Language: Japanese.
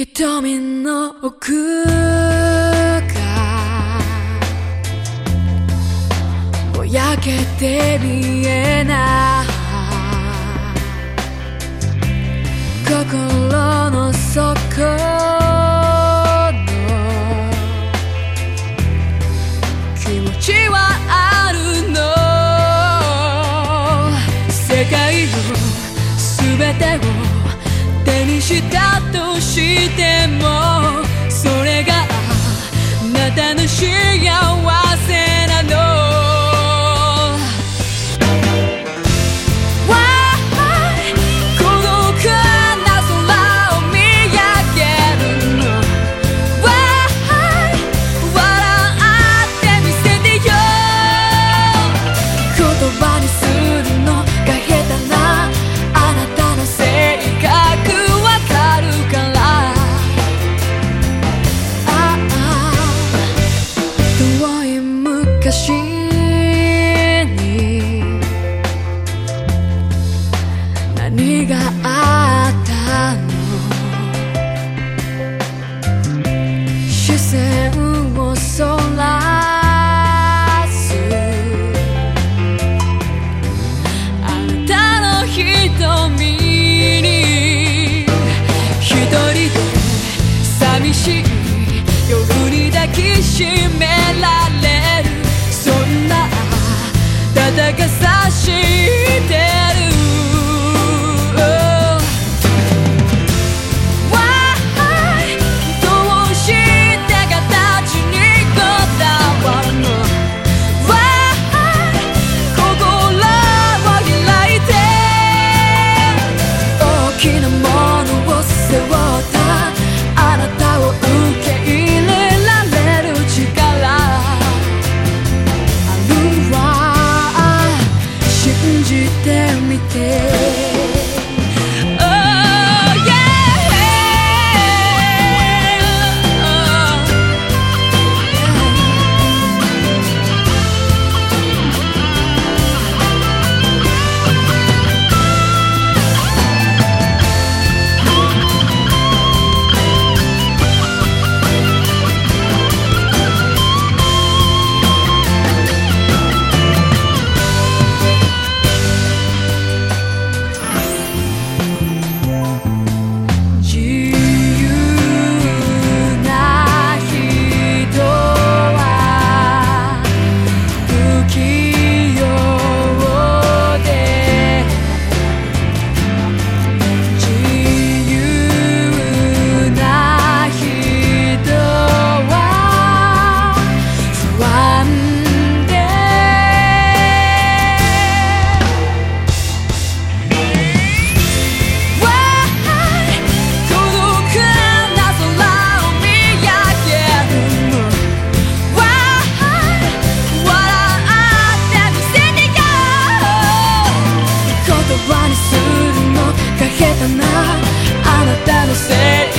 瞳の奥がぼやけて見えない心の底の気持ちはあるの世界の全てをにしたとしてもそれがあなたの幸せ。何があったの視線をそらすあなたの瞳に一人で寂しい夜に抱きしめられてみて葉にするのが下手なあなたのせい。